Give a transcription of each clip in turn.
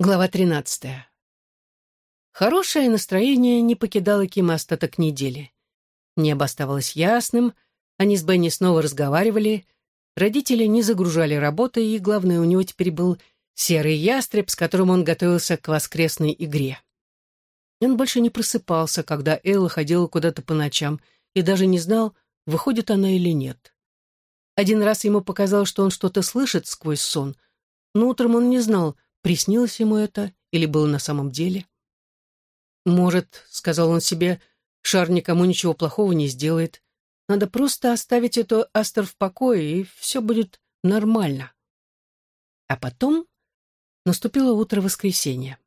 Глава 13. Хорошее настроение не покидало Кима остаток недели. Небо оставалось ясным, они с Бенни снова разговаривали, родители не загружали работы, и, главное, у него теперь был серый ястреб, с которым он готовился к воскресной игре. Он больше не просыпался, когда Элла ходила куда-то по ночам, и даже не знал, выходит она или нет. Один раз ему показалось, что он что-то слышит сквозь сон, но утром он не знал, Приснилось ему это или было на самом деле? «Может, — сказал он себе, — шар никому ничего плохого не сделает. Надо просто оставить эту Астер в покое, и все будет нормально». А потом наступило утро воскресенья.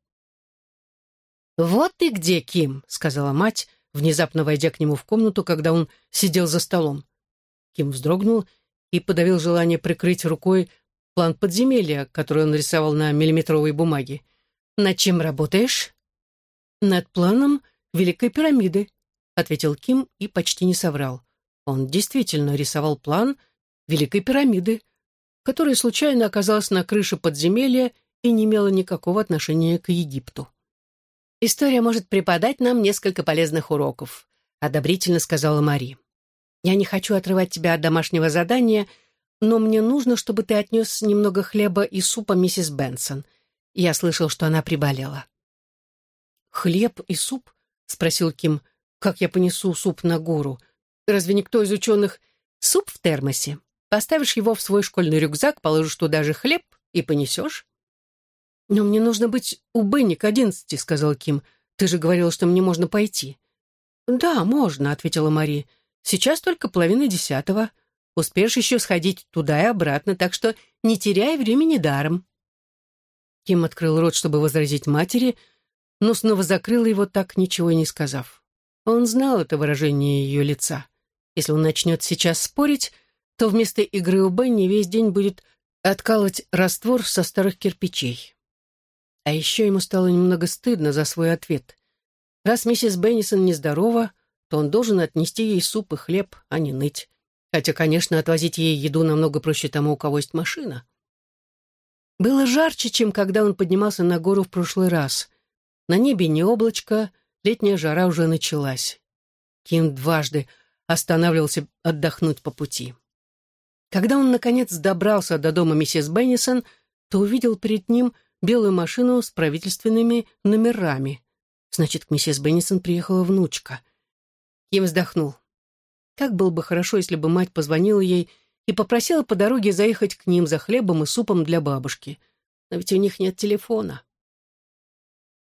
«Вот ты где, Ким!» — сказала мать, внезапно войдя к нему в комнату, когда он сидел за столом. Ким вздрогнул и подавил желание прикрыть рукой план подземелья, который он рисовал на миллиметровой бумаге. «Над чем работаешь?» «Над планом Великой пирамиды», — ответил Ким и почти не соврал. Он действительно рисовал план Великой пирамиды, которая случайно оказалась на крыше подземелья и не имела никакого отношения к Египту. «История может преподать нам несколько полезных уроков», — одобрительно сказала Мари. «Я не хочу отрывать тебя от домашнего задания», — но мне нужно, чтобы ты отнес немного хлеба и супа миссис Бенсон. Я слышал, что она приболела». «Хлеб и суп?» — спросил Ким. «Как я понесу суп на гору? Разве никто из ученых...» «Суп в термосе. Поставишь его в свой школьный рюкзак, положишь туда же хлеб и понесешь». «Но мне нужно быть у Бенни к одиннадцати», — сказал Ким. «Ты же говорил, что мне можно пойти». «Да, можно», — ответила Мари. «Сейчас только половина десятого. Успеешь еще сходить туда и обратно, так что не теряй времени даром». Ким открыл рот, чтобы возразить матери, но снова закрыл его так, ничего и не сказав. Он знал это выражение ее лица. Если он начнет сейчас спорить, то вместо игры у Бенни весь день будет откалывать раствор со старых кирпичей. А еще ему стало немного стыдно за свой ответ. Раз миссис Беннисон нездорова, то он должен отнести ей суп и хлеб, а не ныть. Хотя, конечно, отвозить ей еду намного проще тому, у кого есть машина. Было жарче, чем когда он поднимался на гору в прошлый раз. На небе не облачко, летняя жара уже началась. Ким дважды останавливался отдохнуть по пути. Когда он, наконец, добрался до дома миссис Беннисон, то увидел перед ним белую машину с правительственными номерами. Значит, к миссис Беннисон приехала внучка. Ким вздохнул. Как было бы хорошо, если бы мать позвонила ей и попросила по дороге заехать к ним за хлебом и супом для бабушки. Но ведь у них нет телефона.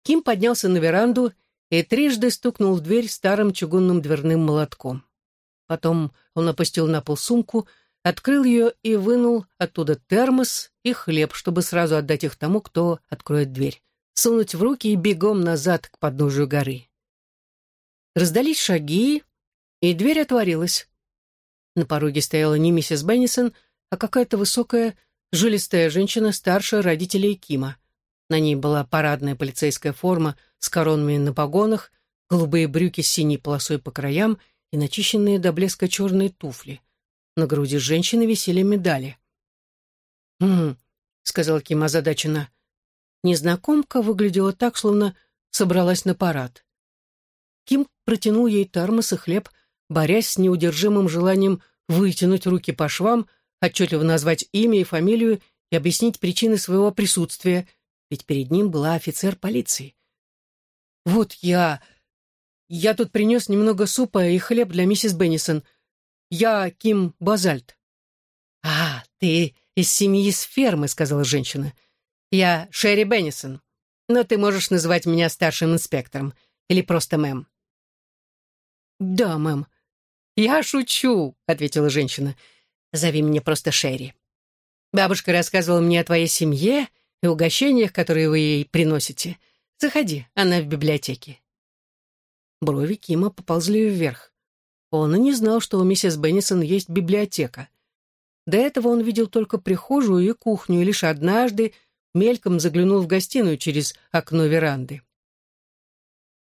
Ким поднялся на веранду и трижды стукнул в дверь старым чугунным дверным молотком. Потом он опустил на пол сумку, открыл ее и вынул оттуда термос и хлеб, чтобы сразу отдать их тому, кто откроет дверь, сунуть в руки и бегом назад к подножию горы. Раздались шаги, и дверь отворилась. На пороге стояла не миссис Беннисон, а какая-то высокая, жилистая женщина старше родителей Кима. На ней была парадная полицейская форма с коронами на погонах, голубые брюки с синей полосой по краям и начищенные до блеска черные туфли. На груди женщины висели медали. «Хм», — сказал Ким озадаченно. Незнакомка выглядела так, словно собралась на парад. Ким протянул ей термос и хлеб — борясь с неудержимым желанием вытянуть руки по швам, отчетливо назвать имя и фамилию и объяснить причины своего присутствия, ведь перед ним была офицер полиции. «Вот я... Я тут принес немного супа и хлеб для миссис Беннисон. Я Ким Базальт». «А, ты из семьи с фермы», — сказала женщина. «Я Шерри Беннисон, но ты можешь называть меня старшим инспектором или просто мэм». «Да, мэм», «Я шучу», — ответила женщина. «Зови меня просто Шерри. Бабушка рассказывала мне о твоей семье и угощениях, которые вы ей приносите. Заходи, она в библиотеке». Брови Кима поползли вверх. Он и не знал, что у миссис Беннисон есть библиотека. До этого он видел только прихожую и кухню, и лишь однажды мельком заглянул в гостиную через окно веранды.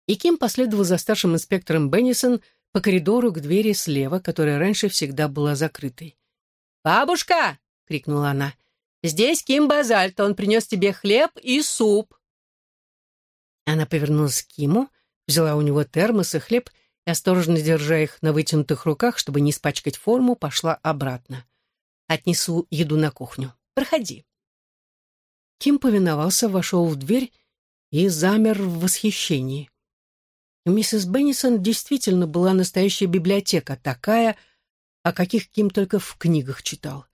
И Ким последовал за старшим инспектором Беннисон, по коридору к двери слева, которая раньше всегда была закрытой. «Бабушка!» — крикнула она. «Здесь Ким Базальт, он принес тебе хлеб и суп. Она повернулась к Киму, взяла у него термос и хлеб и, осторожно держа их на вытянутых руках, чтобы не испачкать форму, пошла обратно. «Отнесу еду на кухню. Проходи». Ким повиновался, вошел в дверь и замер в восхищении. Миссис Беннисон действительно была настоящая библиотека, такая, о каких Ким только в книгах читал.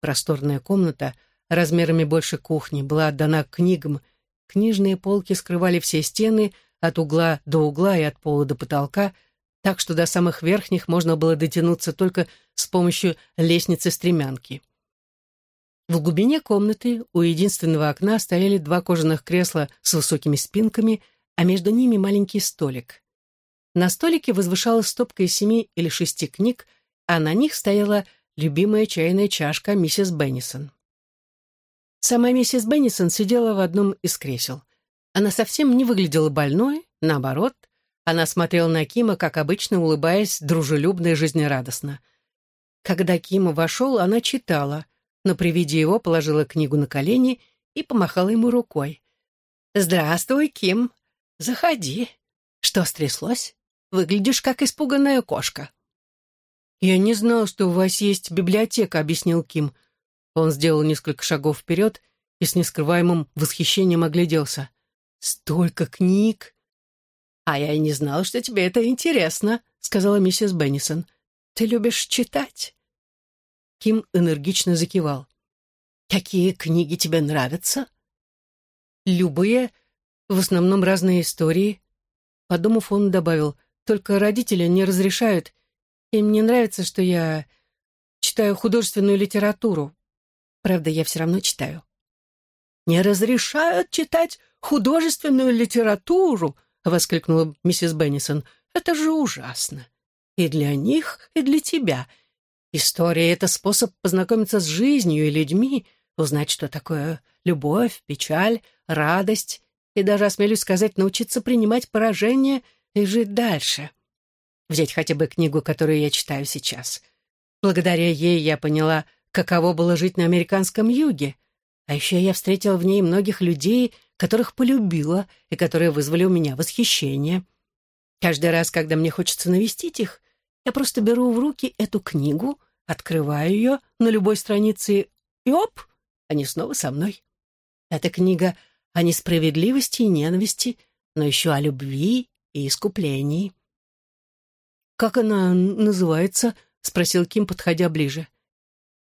Просторная комната, размерами больше кухни, была отдана книгам. Книжные полки скрывали все стены от угла до угла и от пола до потолка, так что до самых верхних можно было дотянуться только с помощью лестницы-стремянки. В глубине комнаты у единственного окна стояли два кожаных кресла с высокими спинками, а между ними маленький столик. На столике возвышалась стопка из семи или шести книг, а на них стояла любимая чайная чашка миссис Беннисон. Сама миссис Беннисон сидела в одном из кресел. Она совсем не выглядела больной, наоборот, она смотрела на Кима, как обычно, улыбаясь, дружелюбно и жизнерадостно. Когда Ким вошел, она читала, но при виде его положила книгу на колени и помахала ему рукой. «Здравствуй, Ким. Заходи. Что стряслось? Выглядишь, как испуганная кошка». «Я не знал, что у вас есть библиотека», — объяснил Ким. Он сделал несколько шагов вперед и с нескрываемым восхищением огляделся. «Столько книг!» «А я и не знала, что тебе это интересно», — сказала миссис Беннисон. «Ты любишь читать?» Ким энергично закивал. «Какие книги тебе нравятся?» «Любые, в основном разные истории». Подумав, он добавил, «Только родители не разрешают, им не нравится, что я читаю художественную литературу. Правда, я все равно читаю. «Не разрешают читать художественную литературу!» — воскликнула миссис Беннисон. «Это же ужасно! И для них, и для тебя. История — это способ познакомиться с жизнью и людьми, узнать, что такое любовь, печаль, радость, и даже, осмелюсь сказать, научиться принимать поражение и жить дальше. Взять хотя бы книгу, которую я читаю сейчас. Благодаря ей я поняла, каково было жить на американском юге. А еще я встретила в ней многих людей, которых полюбила и которые вызвали у меня восхищение. Каждый раз, когда мне хочется навестить их, я просто беру в руки эту книгу, открываю ее на любой странице и оп, они снова со мной. Эта книга о несправедливости и ненависти, но еще о любви и искуплении. «Как она называется?» — спросил Ким, подходя ближе.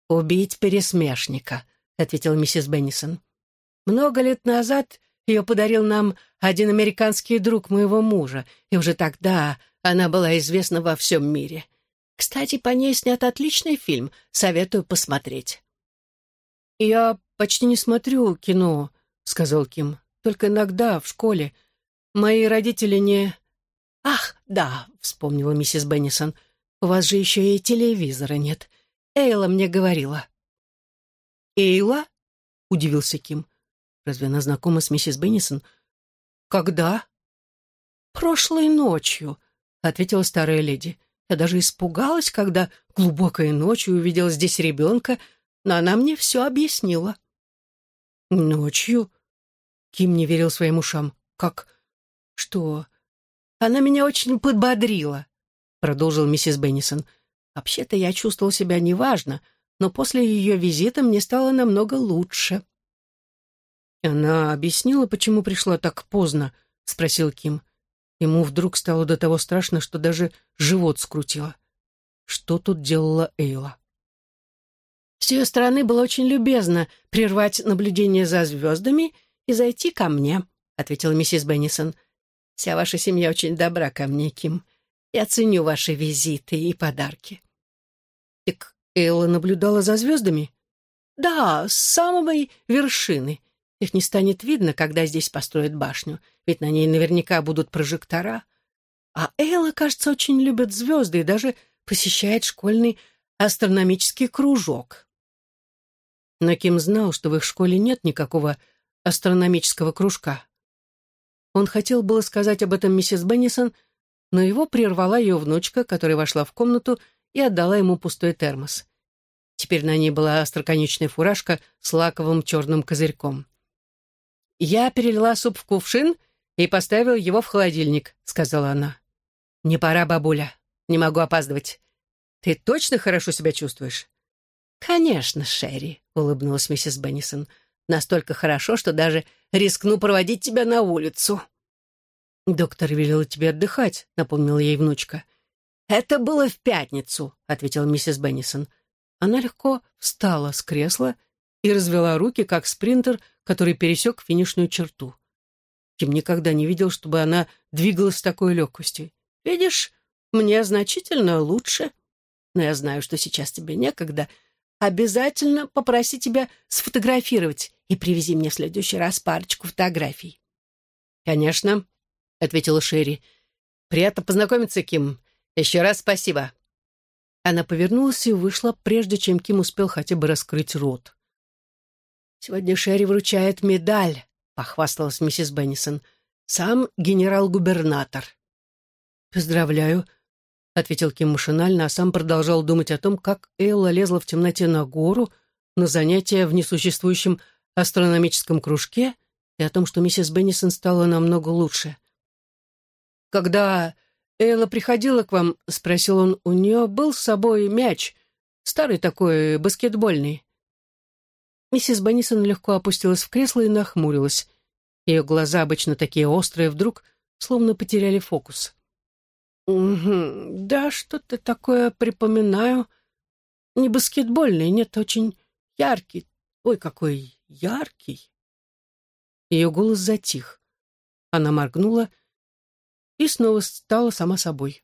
«Убить пересмешника», — ответил миссис Беннисон. «Много лет назад ее подарил нам один американский друг моего мужа, и уже тогда она была известна во всем мире. Кстати, по ней снят отличный фильм, советую посмотреть». «Я почти не смотрю кино», — сказал Ким. «Только иногда, в школе. Мои родители не...» «Ах, да», — вспомнила миссис Беннисон, — «у вас же еще и телевизора нет. Эйла мне говорила». «Эйла?» — удивился Ким. «Разве она знакома с миссис Беннисон?» «Когда?» «Прошлой ночью», — ответила старая леди. «Я даже испугалась, когда глубокой ночью увидела здесь ребенка, но она мне все объяснила». «Ночью?» Ким не верил своим ушам. «Как? Что? Она меня очень подбодрила», — продолжил миссис Беннисон. «Вообще-то я чувствовал себя неважно, но после ее визита мне стало намного лучше». «Она объяснила, почему пришла так поздно?» — спросил Ким. Ему вдруг стало до того страшно, что даже живот скрутило. Что тут делала Эйла? С ее стороны было очень любезно прервать наблюдение за звездами и зайти ко мне, — ответила миссис Беннисон. Вся ваша семья очень добра ко мне, Ким. Я ценю ваши визиты и подарки». «Так Элла наблюдала за звездами?» «Да, с самой вершины. Их не станет видно, когда здесь построят башню, ведь на ней наверняка будут прожектора. А Элла, кажется, очень любит звезды и даже посещает школьный астрономический кружок». Но Ким знал, что в их школе нет никакого астрономического кружка. Он хотел было сказать об этом миссис Беннисон, но его прервала ее внучка, которая вошла в комнату и отдала ему пустой термос. Теперь на ней была остроконечная фуражка с лаковым черным козырьком. «Я перелила суп в кувшин и поставил его в холодильник», — сказала она. «Не пора, бабуля. Не могу опаздывать. Ты точно хорошо себя чувствуешь?» «Конечно, Шерри», — улыбнулась миссис Беннисон. «Настолько хорошо, что даже рискну проводить тебя на улицу». «Доктор велел тебе отдыхать», — напомнила ей внучка. «Это было в пятницу», — ответила миссис Беннисон. Она легко встала с кресла и развела руки, как спринтер, который пересек финишную черту. Ким никогда не видел, чтобы она двигалась с такой легкостью. «Видишь, мне значительно лучше. Но я знаю, что сейчас тебе некогда. Обязательно попроси тебя сфотографировать и привези мне в следующий раз парочку фотографий». «Конечно», — ответила Шерри. «Приятно познакомиться, Ким. Еще раз спасибо». Она повернулась и вышла, прежде чем Ким успел хотя бы раскрыть рот. «Сегодня Шерри вручает медаль», — похвасталась миссис Беннисон. «Сам генерал-губернатор». «Поздравляю», — ответил Ким машинально, а сам продолжал думать о том, как Элла лезла в темноте на гору, на занятия в несуществующем астрономическом кружке и о том, что миссис Беннисон стала намного лучше. «Когда Элла приходила к вам?» — спросил он. «У нее был с собой мяч, старый такой, баскетбольный». Миссис Баннисон легко опустилась в кресло и нахмурилась. Ее глаза, обычно такие острые, вдруг словно потеряли фокус. «Угу, да, что-то такое припоминаю. Не баскетбольный, нет, очень яркий. Ой, какой яркий!» Ее голос затих. Она моргнула и снова стала сама собой.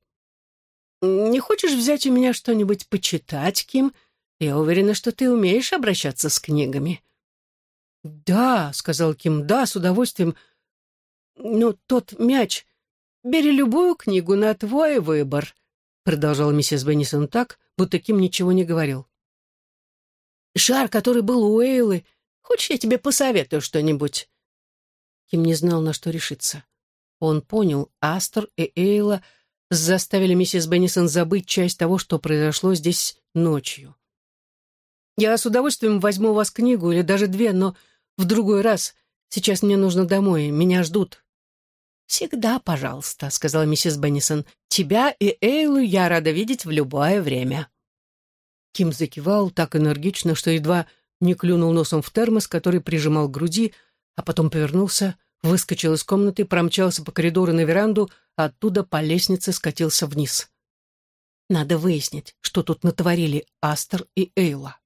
«Не хочешь взять у меня что-нибудь почитать, Ким? Я уверена, что ты умеешь обращаться с книгами». «Да», — сказал Ким, — «да, с удовольствием. Но тот мяч... Бери любую книгу на твой выбор», — продолжала миссис Беннисон так, будто Ким ничего не говорил. «Шар, который был у Эйлы, хочешь, я тебе посоветую что-нибудь?» Ким не знал, на что решиться. Он понял, Астер и Эйла заставили миссис Беннисон забыть часть того, что произошло здесь ночью. «Я с удовольствием возьму у вас книгу или даже две, но в другой раз. Сейчас мне нужно домой, меня ждут». «Всегда, пожалуйста», — сказала миссис Беннисон. «Тебя и Эйлу я рада видеть в любое время». Ким закивал так энергично, что едва не клюнул носом в термос, который прижимал к груди, а потом повернулся выскочил из комнаты, промчался по коридору на веранду, а оттуда по лестнице скатился вниз. Надо выяснить, что тут натворили Астер и Эйла.